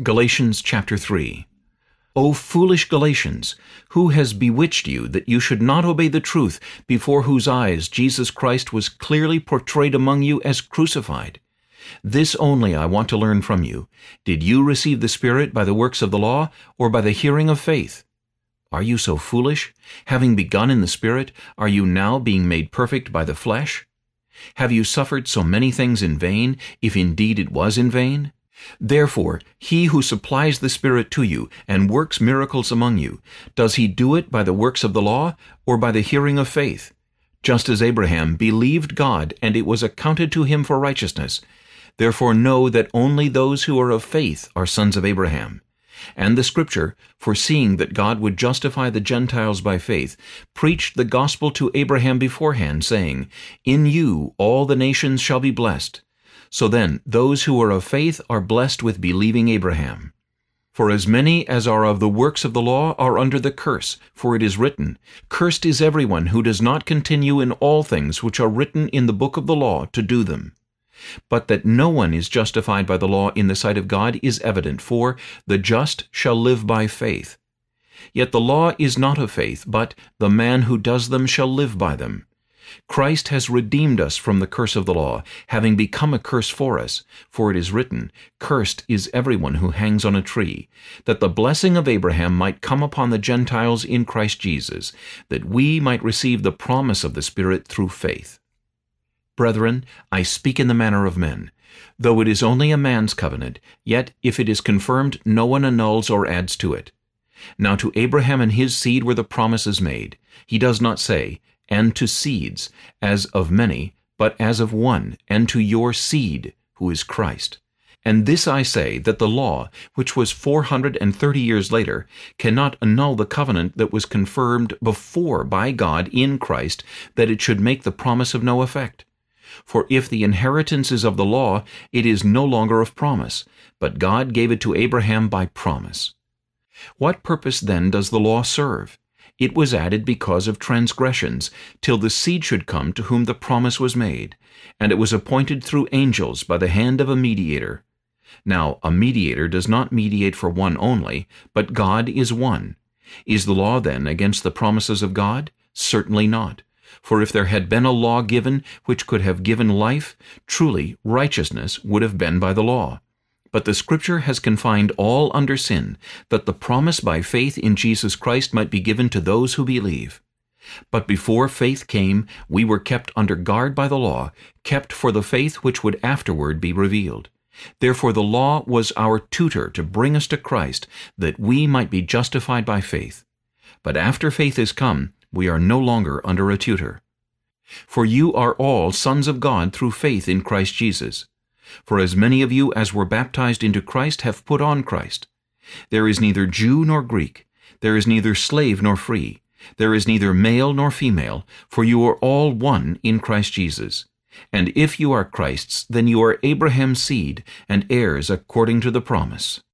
Galatians chapter 3 O foolish Galatians, who has bewitched you that you should not obey the truth, before whose eyes Jesus Christ was clearly portrayed among you as crucified? This only I want to learn from you. Did you receive the Spirit by the works of the law, or by the hearing of faith? Are you so foolish? Having begun in the Spirit, are you now being made perfect by the flesh? Have you suffered so many things in vain, if indeed it was in vain? Therefore, he who supplies the Spirit to you, and works miracles among you, does he do it by the works of the law, or by the hearing of faith? Just as Abraham believed God, and it was accounted to him for righteousness. Therefore know that only those who are of faith are sons of Abraham. And the Scripture, foreseeing that God would justify the Gentiles by faith, preached the gospel to Abraham beforehand, saying, In you all the nations shall be blessed. So then, those who are of faith are blessed with believing Abraham. For as many as are of the works of the law are under the curse, for it is written, Cursed is everyone who does not continue in all things which are written in the book of the law to do them. But that no one is justified by the law in the sight of God is evident, for the just shall live by faith. Yet the law is not of faith, but the man who does them shall live by them. Christ has redeemed us from the curse of the law, having become a curse for us. For it is written, Cursed is everyone who hangs on a tree, that the blessing of Abraham might come upon the Gentiles in Christ Jesus, that we might receive the promise of the Spirit through faith. Brethren, I speak in the manner of men. Though it is only a man's covenant, yet if it is confirmed, no one annuls or adds to it. Now to Abraham and his seed were the promises made. He does not say, and to seeds, as of many, but as of one, and to your seed, who is Christ. And this I say, that the law, which was four hundred and thirty years later, cannot annul the covenant that was confirmed before by God in Christ, that it should make the promise of no effect. For if the inheritance is of the law, it is no longer of promise, but God gave it to Abraham by promise. What purpose then does the law serve? It was added because of transgressions, till the seed should come to whom the promise was made, and it was appointed through angels by the hand of a mediator. Now a mediator does not mediate for one only, but God is one. Is the law then against the promises of God? Certainly not. For if there had been a law given which could have given life, truly righteousness would have been by the law. But the Scripture has confined all under sin, that the promise by faith in Jesus Christ might be given to those who believe. But before faith came, we were kept under guard by the law, kept for the faith which would afterward be revealed. Therefore the law was our tutor to bring us to Christ, that we might be justified by faith. But after faith is come, we are no longer under a tutor. For you are all sons of God through faith in Christ Jesus. For as many of you as were baptized into Christ have put on Christ. There is neither Jew nor Greek, there is neither slave nor free, there is neither male nor female, for you are all one in Christ Jesus. And if you are Christ's, then you are Abraham's seed, and heirs according to the promise.